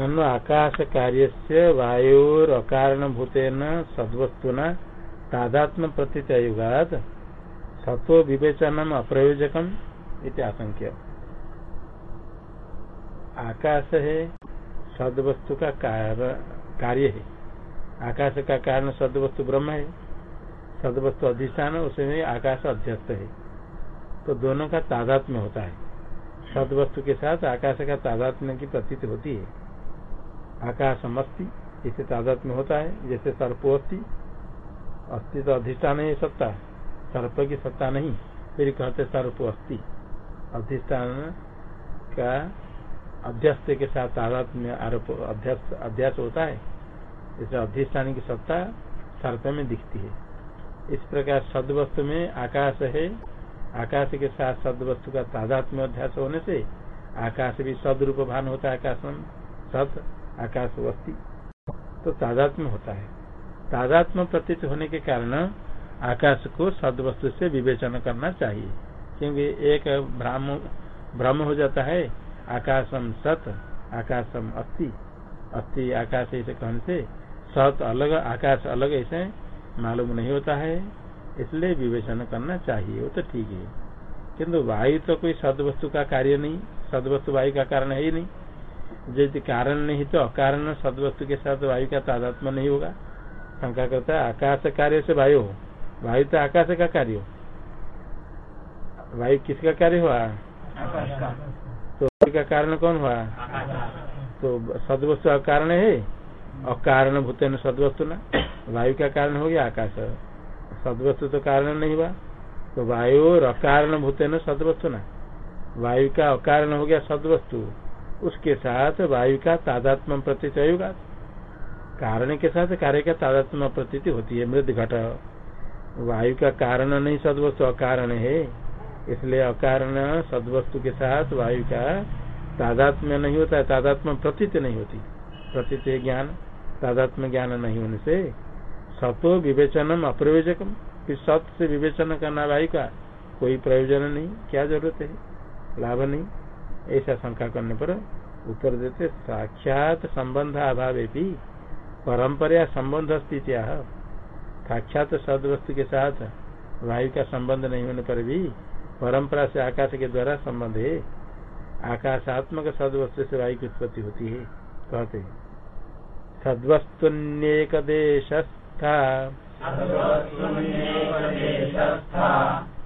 ननु आकाश कार्य से वायुर भूतेन सद्वस्तुना तादात्म प्रतीत सत्व विवेचनम अप्रयोजकम इति आशंक्य। आकाश है सदवस्तु का कार्य है आकाश का कारण सदवस्तु ब्रह्म है सदवस्तु अधिष्ठान, उसमें आकाश अध्यस्त है। तो दोनों का तादात्म्य होता है। सदवस्तु के साथ आकाश का तादात्म्य की प्रतीत होती है। आकाश अस्थि इसे तादात्म्य होता है, जैसे सर्पो अस्थि अस्थि तो अधिष्ठान है सत्ता। सर्प की सत्ता नहीं, फिर कहते सर्प अस्थि अधिष्ठान का अध्यस्त के साथ तादात्म्य आरोप अध्यास होता है। इसे अधिष्ठान की सत्ता सर्प में दिखती है। इस प्रकार सदवस्तु में आकाश है। आकाश के साथ सदवस्तु का तादात्म्य अध्यास होने से आकाश भी सदरूप भान होता है आकाश सत आकाश वस्ती तो तादात्म्य होता है। तादात्म्य प्रतीत होने के कारण आकाश को सदवस्तु से विवेचन करना चाहिए। क्योंकि एक भ्रम भ्रम हो जाता है, आकाशम सत, आकाशम अस्थि। अस्थि आकाश ऐसे कहने से? सत अलग, आकाश अलग ऐसे मालूम नहीं होता है, इसलिए विवेचन करना चाहिए। वो तो ठीक है। किंतु वायु तो कोई सदवस्तु का कार्य नहीं, सदवस्तु वायु का कारण है ही नहीं। यदि कारण नहीं तो अकारण सदवस्तु के साथ वायु का तादात्म नहीं होगा। शंका करता है, आकाश कार्य से वायु हो। वायु तो आकाश का कार्य हो। वायु किसका कार्य हुआ? तो का कारण कौन हुआ? तो सदवस्तु कारण है। अकारण भूत सदवस्तु ना। वायु का कारण हो गया आकाश। सदवस्तु तो कारण नहीं हुआ। तो वायु और अकारण भूत सदवस्तु ना। वायु का अकारण हो गया सदवस्तु। उसके साथ वायु का तादात्म प्रतीत होगा। कारण के साथ कार्य का तादात्म प्रतीति होती है मृद घट। वायु का कारण नहीं, सदवस्तु अकारण है। इसलिए अकारण सदवस्तु के साथ वायु का तादात्म्य नहीं होता है तादात्म प्रतीत नहीं होती। प्रतीत ज्ञान तादात्म ज्ञान नहीं होने से। सतो विवेचनम अप्रयोजकम फिर सत से विवेचन करना वायु का कोई प्रयोजन नहीं, क्या ज़रूरत है? लाभ नहीं। ऐसा शंका करने पर उत्तर देते, साक्षात संबंध अभाव भी परंपरा संबंध स्थित साक्षात सदवस्तु के साथ वायु का संबंध नहीं होने पर भी परंपरा से आकाश के द्वारा संबंध है। आकाशात्मक सदवस्तु से वायु की उत्पत्ति होती है, कहते हैं। सद्वस्तुन्येक देशस्था।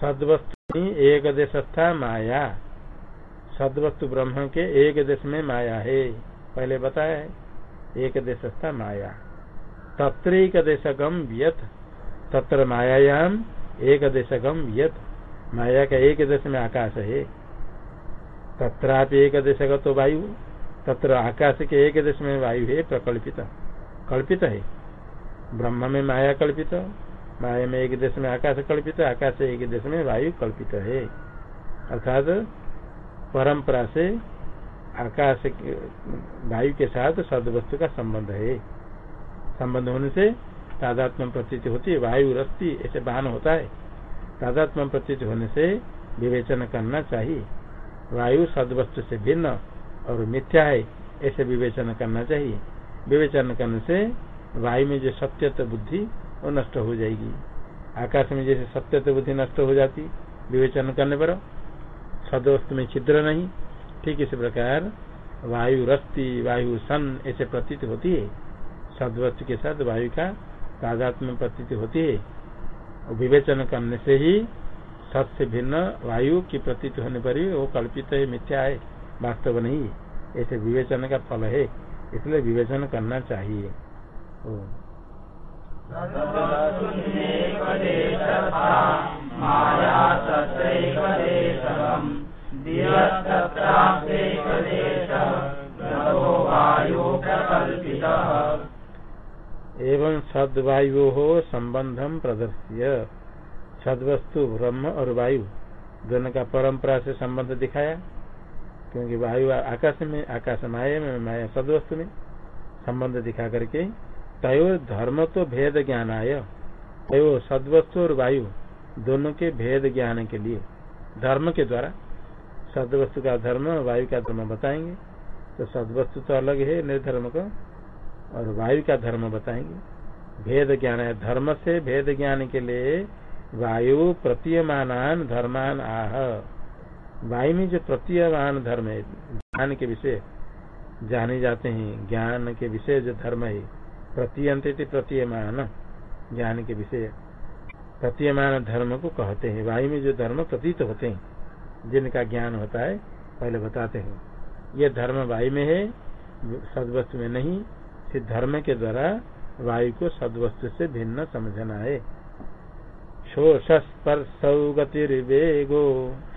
सदवस्तु एक देशस्था माया। सदवस्तु ब्रह्म के एक देश में माया है। पहले बताया है एक देशस्था माया। तत्रिक देशगम व्यत तत्र मायायाम एक देशगम व्यत माया का एक देश में आकाश है। तत्रापि एक देश तो वायु, तत्र आकाश के एक देश में वायु है प्रकल्पित, कल्पित है। ब्रह्म में माया कल्पित माया में एक देश में आकाश कल्पित है, आकाश एक देश में वायु कल्पित है। अर्थात परंपरा से आकाश वायु के साथ सदवस्तु का संबंध है। संबंध होने से तादात्म प्रतीत होती है, वायु रस्ती, ऐसे बहन होता है। तादात्म प्रतीत होने से विवेचन करना चाहिए। वायु सदवस्तु से भिन्न और मिथ्या है, ऐसे विवेचन करना चाहिए। विवेचन करने से वायु में जो सत्यत्व बुद्धि वो नष्ट हो जाएगी। आकाश में जैसे सत्य तो बुद्धि नष्ट हो जाती, विवेचन करने पर सदवस्तु में छिद्र नहीं। ठीक इसी प्रकार वायु रस्ती, वायु सन ऐसे प्रतीत होती है। सदवस्तु के साथ वायु का तादात्म प्रतीत होती है। विवेचन करने से ही सत से भिन्न वायु की प्रतीत होने पर ही वो कल्पित है, मिथ्या है, वास्तव नहीं ऐसे विवेचन का फल है, इसलिए विवेचन करना चाहिए। एवं सद्वायु हो संबंधम प्रदर्श्य। सदवस्तु ब्रह्म और वायु, दोनों का परंपरा से संबंध दिखाया। क्योंकि वायु आकाश में आकाश माया में, माया सदवस्तु में संबंध दिखा करके तय धर्म तो भेद ज्ञान आय तय सदवस्तु और वायु, दोनों के भेद ज्ञान के लिए। धर्म के द्वारा, सदवस्तु का धर्म वायु का धर्म बताएँगे। तो सदवस्तु तो अलग है निर्धर्म का, और वायु का धर्म बताएँगे। भेद ज्ञान है, धर्म से भेद ज्ञान के लिए वायु प्रतीयमान धर्मान आह। वायु में जो प्रतीयमान धर्म है, ज्ञान के विषय, जाने जाते हैं। ज्ञान के विषय जो धर्म है प्रतीयंत प्रतीयमान ज्ञान के विषय। प्रतीयमान धर्म को कहते हैं, वायु में जो धर्म प्रतीत होते हैं, जिनका ज्ञान होता है, पहले बताते हैं। ये धर्म वायु में है, सदवस्तु में नहीं फिर धर्म के द्वारा वायु को सदवस्तु से भिन्न समझना है। शोषस्पर्शौ गतिर्वेगो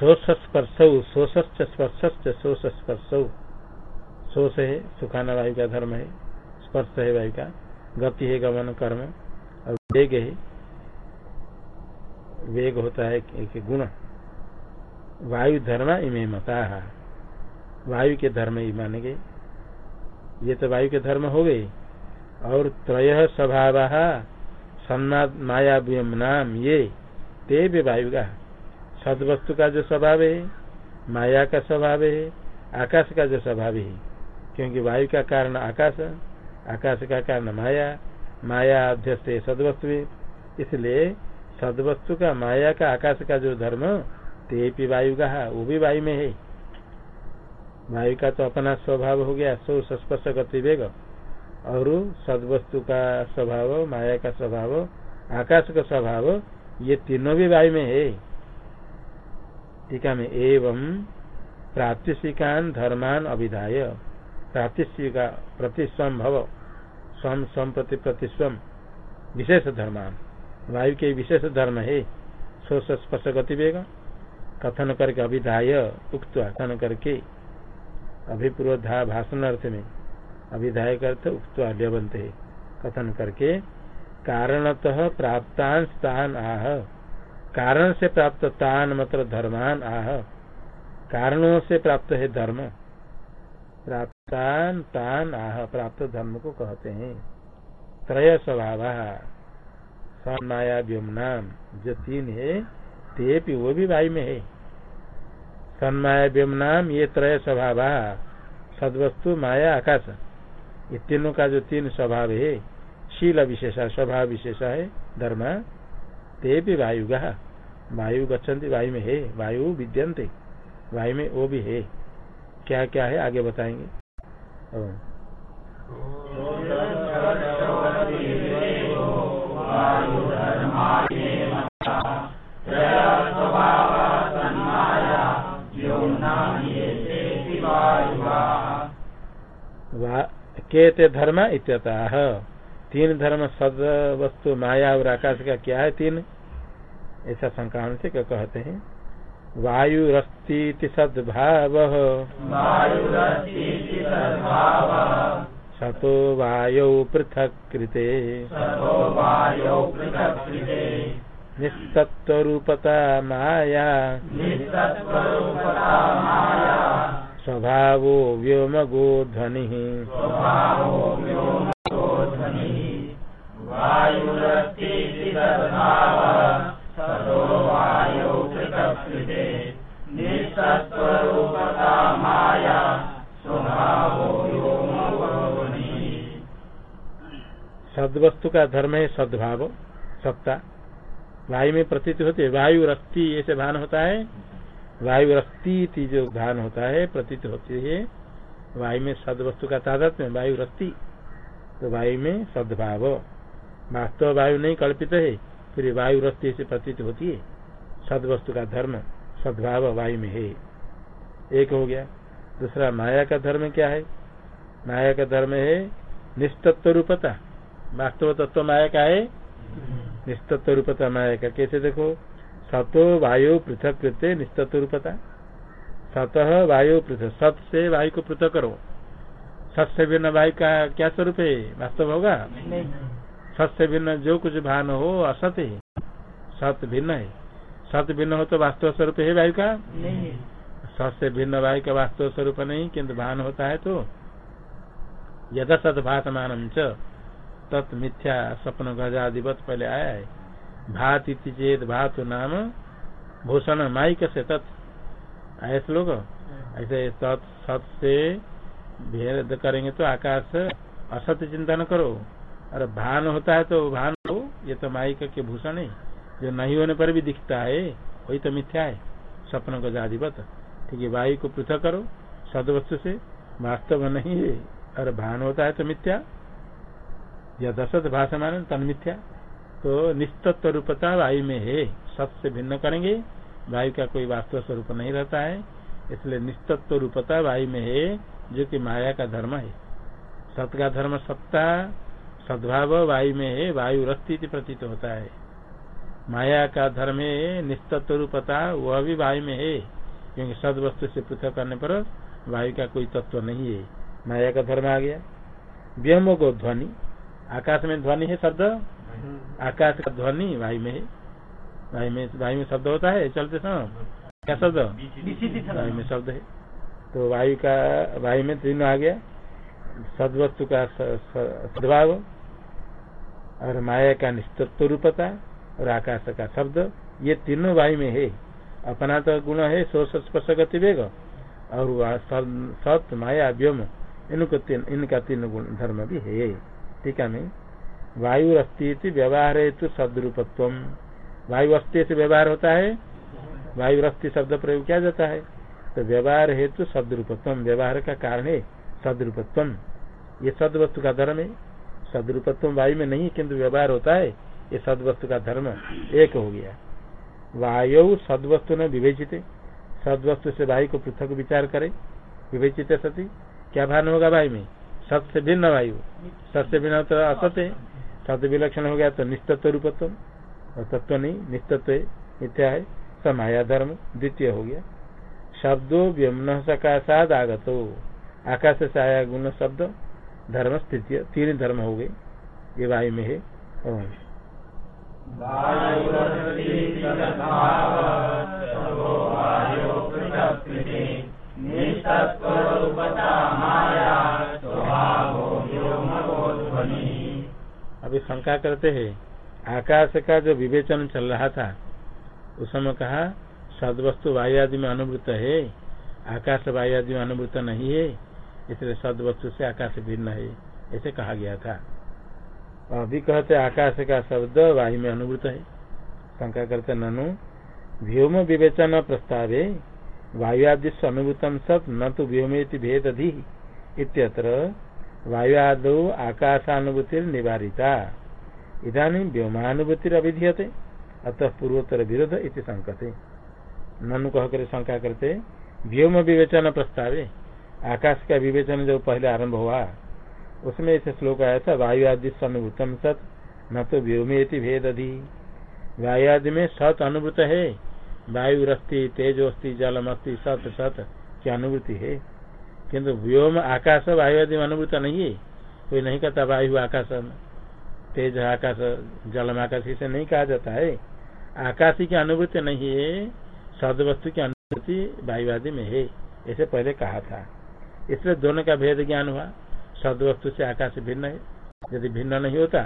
शोषस्पर्श शोष है, सुखाना वायु का धर्म है, स्पर्श है वायु का गति है, गमन, कर्म, और वेग है। वेग होता है एक गुण। वायु धर्म इमे मता। वायु के धर्म ही माने गए ये तो वायु के धर्म हो गए। और त्रय स्वभाव, सन्नाद माया नाम ये, ते भी वायु का सदवस्तु का जो स्वभाव है, माया का स्वभाव है, आकाश का जो स्वभाव है। क्योंकि वायु का कारण आकाश आकाश का कारण माया माया अध्यस्त सदवस्तु इसलिए सदवस्तु का, माया का, आकाश का जो धर्म ते भी वायु का वो भी वायु में है। वायु का तो अपना स्वभाव हो गया, सो स्पर्श गति वेग और सदवस्तु का स्वभाव, माया का स्वभाव, आकाश का स्वभाव, ये तीनों भी वायु में है। टीका में एवं प्रातिशिकान धर्मान अभिधाय। प्रातिशिका प्रतिस्वम भव स्वम स्वम प्रति प्रतिस्वम विशेष धर्मान। वायु के विशेष धर्म है सो स्पर्श गति वेग कथन करके अभिधाय, उक्त कथन करके अभिपूर्वधा भाषण अर्थ में अभिधायक अर्थ उक्त ल्यबंत है। कथन करके कारणतः प्राप्तान स्थान आह। कारण से प्राप्त तान मतलब धर्मान आह। कारणों से प्राप्त है धर्म। प्राप्तान तान आह, प्राप्त धर्म को कहते हैं। त्रय स्वभाव। सन्माया व्योम नाम जो तीन है ते भी वो भी वायु में है। सन्माया व्योम नाम ये त्रय स्वभाव। सदवस्तु, माया, आकाश। ये तीनों का जो तीन स्वभाव है, शील विशेषा, स्वभाव विशेष है, धर्म। ते भी वायु वायु गच्छन्ति, वायु में है, वायु विद्यंते वायु में वो भी है। क्या क्या है? आगे बताएँगे। केते धर्म इत्यतः। तीन धर्म सद वस्तु माया और आकाश का क्या है तीन? ऐसा संक्रांत से क्या कहते हैं? वायुरस्ती सद्भाव। सतो वायौ पृथक कृते। निस्तत्वरूपता माया। स्वभावो व्योमगो ध्वनि। सदवस्तु का धर्म है सद्भाव, सत्ता। वायु में प्रतीत होती है, वायु रक्ति ऐसे भान होता है। वायु रक्ति जो भान होता है, प्रतीत होती है। वायु में सद वस्तु का तादत में वायु रस्ती तो वायु में सद्भाव वास्तव वायु नहीं कल्पित है, फिर वायु रस्ती से प्रतीत होती है। सद वस्तु का धर्म सद्भाव वायु में है। एक हो गया। दूसरा, माया का धर्म क्या है? माया का धर्म है निस्तत्व रूपता। वास्तव तत्व माया का है? निस्तत्व रूपता माया का। कैसे देखो? सतो वायु पृथक कृत्य निस्तत्व रूपता। सतह वायु पृथक। सत से वायु को पृथक करो। सत से भिन्न भाई का क्या स्वरूप है? वास्तव होगा? सत से भिन्न जो कुछ भान हो असत है। सत भिन्न है। सत भिन्न हो तो वास्तव स्वरूप है वायु का? नहीं। सत से भिन्न वायु का वास्तव स्वरूप नहीं किन्तु भान होता है तो। यद सत भाषमान तत् मिथ्या स्वप्न गजाधिपत पहले आया है। भात इति चेत भात नाम भूषण माइक से तत्। आए श्लोक? ऐसे तत् सत से भेद करेंगे तो आकाश असत्य चिंतन करो। और भान होता है तो भान हो, ये तो माइक के भूषण है। जो नहीं होने पर भी दिखता है, वही तो मिथ्या है स्वप्न को जाधिपत। ठीक है, वायु को पृथक करो, सदवस्तु से। वास्तव नहीं है। और भान होता है तो मिथ्या। या दशत भाषमान तन मिथ्या। तो निस्तत्व रूपता वायु में है सत से भिन्न करेंगे। वायु का कोई वास्तव स्वरूप नहीं रहता है, इसलिए निस्तत्व रूपता वायु में है। जो कि माया का धर्म है। सत का धर्म सत्ता सद्भाव वायु में है वायु रस्ती प्रतीत होता है। माया का धर्म है निस्तत्व रूपता वह भी वायु में है। क्योंकि सद वस्तु से पृथक करने पर वायु का कोई तत्व नहीं है। माया का धर्म आ गया। व्योम को ध्वनि आकाश में ध्वनि है शब्द? आकाश का ध्वनि वायु में है। वायु में वायु में शब्द होता है चलते समय। क्या शब्द। वायु में शब्द है। तो वायु का, वायु में तीनों आ गया। सदवस्तु का सद्भाव और माया का निस्तत्व रूपता और आकाश का शब्द, ये तीनों वायु में है। अपना तो गुण है सोच स्पर्श गति वेग और सत, माया व्योम इनको तीन, इनका तीन गुण, धर्म भी है। टीका में वायु अस्थि व्यवहार हेतु सदरूपत्व वायु अस्थि से व्यवहार होता है, वायु अस्थि शब्द प्रयोग किया जाता है। तो व्यवहार हेतु सदरूपत्व। व्यवहार का कारण है सदरूपत्व। ये सद वस्तु का धर्म है। सदरूपत्व वायु में नहीं, किंतु व्यवहार होता है। ये सद वस्तु का धर्म एक हो गया। वायु सदवस्तु न विवेचित। सदवस्तु से वायु को पृथक विचार करे। विवेचित सती। क्या भान होगा वायु में? सत से भिन्न वायु। सत से भिन्न तो असत है। सत विलक्षण हो गया तो निस्तत्व रूपत्व। और तत्व नहीं, निस्तत्व मिथ्या है। समाया धर्म, द्वितीय हो गया। शब्दों व्योमन सकाशाद आगतो। आकाश से आया गुण शब्द, धर्म स्थिति, तीन धर्म हो गए। ये वायु में है अभी शंका करते हैं, आकाश का जो विवेचन चल रहा था, उस समय कहा सदवस्तु वायु आदि में अनुभूत है। आकाश वायु आदि में अनुभूत नहीं है। इसलिए सदवस्तु से आकाश भिन्न है, ऐसे कहा गया था। अभी कहते आकाश का शब्द वायु में अनुभूत है। शंका करते ननु, व्योम विवेचन प्रस्तावे वायुआदि अनुभूतम सत न तो व्योमेति भेद अधि इत्यत्र वायुआदो आकाशानुभूति निवारिता। इधानी व्योमानुभूति अभिधीयते अतः पूर्वोत्तर विरोध इति संकते। ननु कह कर शंका करते व्योम विवेचन प्रस्तावे। आकाश का विवेचन जो पहले आरंभ हुआ, उसमें ऐसे श्लोक आया था, वायु आदि अनुभूतम सत, न तो व्योमेति भेद अधि वायु आदि में सत अनुभूत है, वायु रस्ती तेजो अस्ति जलम अस्थि सत सत की अनुभूति है। किंतु व्योम आकाश, वायु आदि में अनुभूत नहीं है। कोई नहीं कहता वायु आकाश, तेज आकाश, जलम आकाश, इसे नहीं कहा जाता है। आकाशी की अनुभूति नहीं है सद वस्तु की अनुभूति आदि में है ऐसे पहले कहा था। इसलिए दोनों का भेद ज्ञान हुआ। सद वस्तु से आकाश भिन्न है। यदि भिन्न नहीं होता,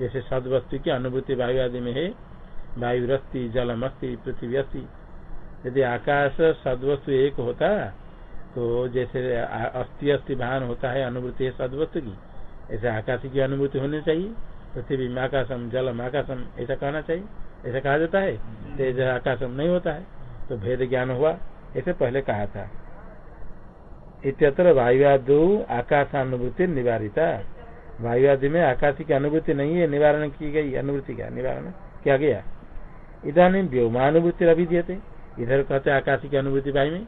जैसे सद वस्तु की अनुभूति वायु आदि में है वायु रस्ती जलम अस्ती पृथ्वी अस्थि यदि आकाश सदवस्तु एक होता तो जैसे अस्थि अस्थि भान होता है अनुभूति है सदवस्तु की, ऐसे आकाश की अनुभूति होनी चाहिए। पृथ्वी में आकाशम, जलम आकाशम, ऐसा कहना चाहिए। ऐसा कहा जाता है। तेज आकाशम नहीं होता है। तो भेद ज्ञान हुआ ऐसे पहले कहा था। इत्यत्र वायुआदु आकाशानुभूति निवारिता। वायुआदि में आकाश की अनुभूति नहीं है, निवारण की गई, अनुभूति का निवारण किया गया? इधानी व्योमानुभूति अभी दिए थे। इधर कहते आकाश की अनुभूति वायु में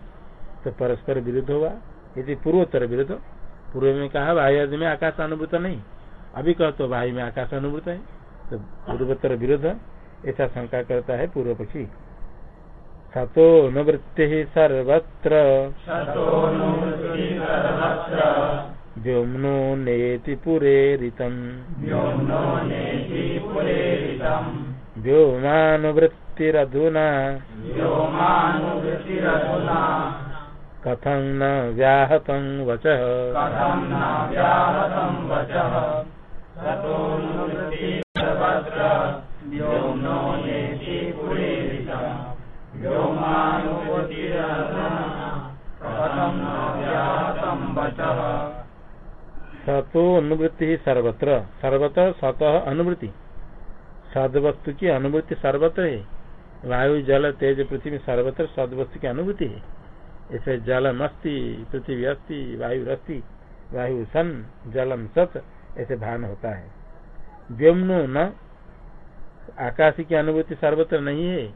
तो परस्पर विरुद्ध हुआ। यदि पूर्वोत्तर विरुद्ध, पूर्व में कहा वायु आदि में आकाश अनुभूत नहीं। अभी कह तो वायु में आकाश अनुभूत है तो पूर्वोत्तर विरुद्ध, ऐसा शंका करता है पूर्व पक्षी सतो अनुवृत्ति सर्वत्र। व्योम्नो नेति पुरेरितम्। व्योमानुवृत्तिरधुना। कथं न व्याहतं वचः। सतो अनुवृत्ति ही सर्वत्र। सर्वत्र सतः अनुवृत्ति। सदवस्तु की अनुभूति सर्वत्र है। वायु, जल, तेज, पृथ्वी सर्वत्र सदवस्तु की अनुभूति है। ऐसे जलम अस्ति पृथ्वी अस्थि वायु अस्ति वायु सन, जलम सत, ऐसे भान होता है। व्योमनो न आकाश की अनुभूति सर्वत्र नहीं है।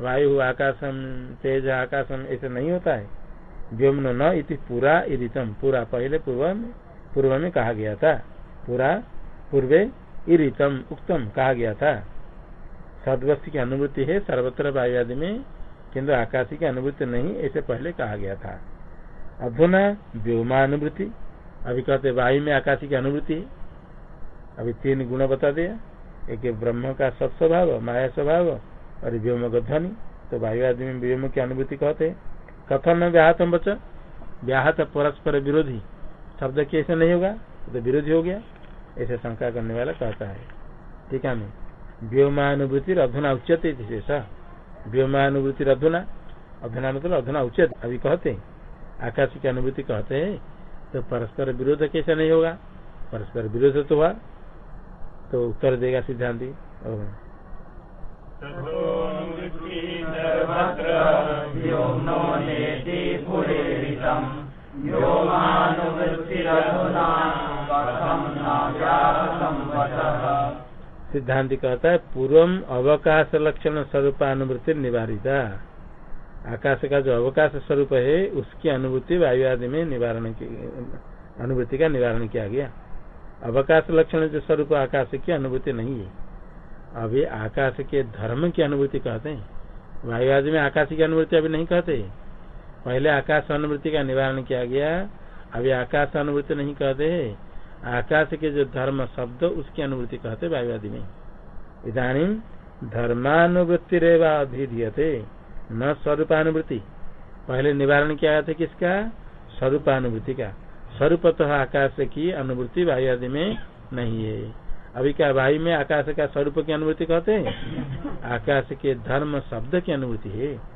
वायु, आकाशम, तेज, आकाशम, ऐसे नहीं होता है। व्योमनो न इति पूरा इदितम। पूरा पहले पूर्व में। पूर्व में कहा गया था। पूरा पूर्वे इतम उक्तम कहा गया था। सदवस्तु की अनुभूति है, सर्वत्र वायु आदि में किन्तु आकाशी की अनुभूति नहीं, ऐसे पहले कहा गया था। अधुना व्योमानुभूति अभी कहते वायु में आकाशी की अनुभूति अभी तीन गुण बता दिया। एक ब्रह्म का सत्स्वभाव, माया स्वभाव, और व्योम ध्वनि। तो वायु आदि में व्योम की अनुभूति कहते कथन व्याहतम बचा व्याहत परस्पर विरोधी। शब्द कैसे नहीं होगा तो विरोधी हो गया। ऐसे शंका करने वाला कहता है। ठीक है व्योमानुभूति अधुना उच्चते शेषा व्योमानुभूति अधुना। अधुना मतलब अधुना उचित अभी कहते हैं। आकाश की अनुभूति कहते हैं तो परस्पर विरोध कैसे नहीं होगा? परस्पर विरोध तो हुआ। तो उत्तर देगा सिद्धांति। सिद्धांति कहता है पूर्व अवकाश लक्षण स्वरूपानुभूति निवारिता। आकाश का जो अवकाश स्वरूप है, उसकी अनुभूति वायु आदि में निवारण की अनुभूति का निवारण किया गया। अवकाश लक्षण जो स्वरूप आकाश की अनुभूति नहीं है। अभी आकाश के धर्म की अनुभूति कहते हैं। वायु आदि में आकाश की अनुभूति अभी नहीं कहते। पहले आकाश अनुवृत्ति का निवारण किया गया, अभी आकाश अनुवृत्ति नहीं कहते आकाश के जो धर्म शब्द, उसकी अनुभूति कहते वायु आदि में। इधानी धर्मानुवृत्ति रेवा अभिधीयते, न स्वरूपानुभूति पहले निवारण किया था किसका? स्वरूपानुभूति का। स्वरूपतः आकाश की अनुभूति वायु आदि में नहीं है। अभी क्या वायु में आकाश का स्वरूप की अनुभूति कहते हैं? आकाश के धर्म शब्द की अनुभूति है।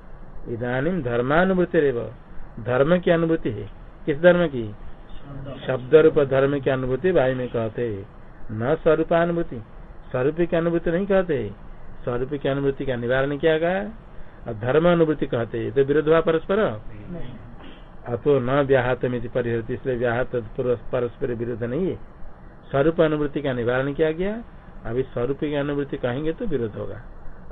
इधानी धर्मानुभूति रेव धर्म की अनुभूति है। किस धर्म की? शब्द रूप धर्म की अनुभूति वायु में कहते न स्वरूपानुभूति स्वरूप की अनुभूति नहीं कहते स्वरूप की अनुभूति का निवारण किया गया और धर्म अनुभूति कहते तो विरोध हुआ परस्पर? अतो न व्याहत में परिहृत इसलिए व्याहत परस्पर विरोध नहीं है। स्वरूप अनुभूति का निवारण किया गया। अभी स्वरूप की अनुभूति कहेंगे तो विरोध होगा।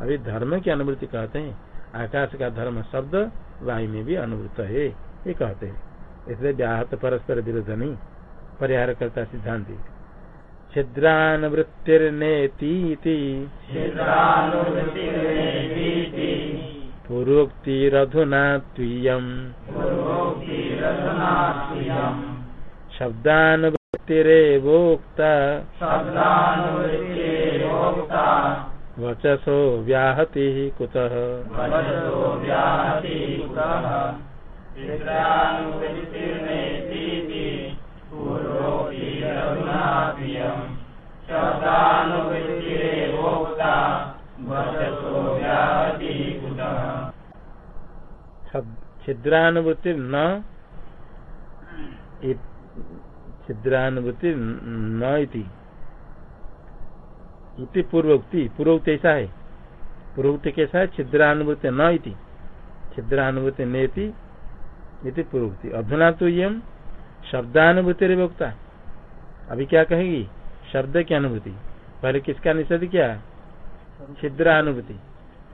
अभी धर्म की अनुभूति कहते हैं। आकाश का धर्म शब्द वायु में भी अनुभूत है ये कहते हैं। इसलिए व्याहत परस्पर विरोध नहीं परिहार करता सिद्धांत छिद्रानुवृत्तिर्नेती पूर्वोक्तिरधुना त्वीयम्। शब्दानुवृत्तिरेवोक्ता। वचसो व्याहति कुतः। छिद्रानुभूति न छिद्रानुभूति न इति। इति पूर्वोक्ति पूर्वोक्ति ऐसा है। पूर्वोक्ति कैसा है? छिद्रानुभूति न इति। छिद्रानुभूति नेति इति पूर्वोक्ति। अधुना तो यम शब्दानुभूति वक्ता। अभी क्या कहेगी? शब्द की अनुभूति पहले किसका निषेध किया? छिद्र अनुभूति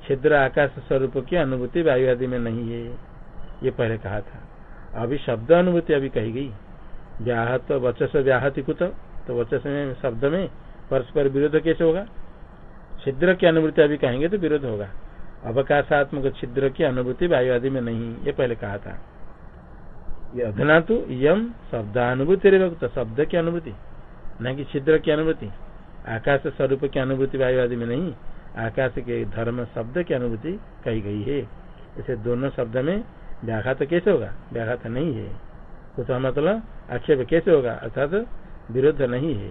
छिद्र आकाश स्वरूप की अनुभूति वायु आदि में नहीं है। ये पहले कहा था। अभी शब्द अनुभूति अभी कही गई। व्याहत, वचस व्याहति कुत तो वचस में, शब्द में परस्पर विरोध कैसे होगा? छिद्र की अनुभूति अभी कहेंगे तो विरोध होगा। अवकाशात्मक छिद्र की अनुभूति वायु आदि में नहीं, ये पहले कहा था। ये अधना तो यम शब्दानुभूति वक्त शब्द की अनुभूति न कि छिद्र की अनुभूति आकाश स्वरूप की अनुभूति वायु आदि में नहीं, आकाश के धर्म शब्द की अनुभूति कही गई है। इसे दोनों शब्द में व्याघात कैसे होगा? व्याघात नहीं है। कुछ तो मतलब आक्षेप कैसे होगा? अर्थात विरुद्ध नहीं है।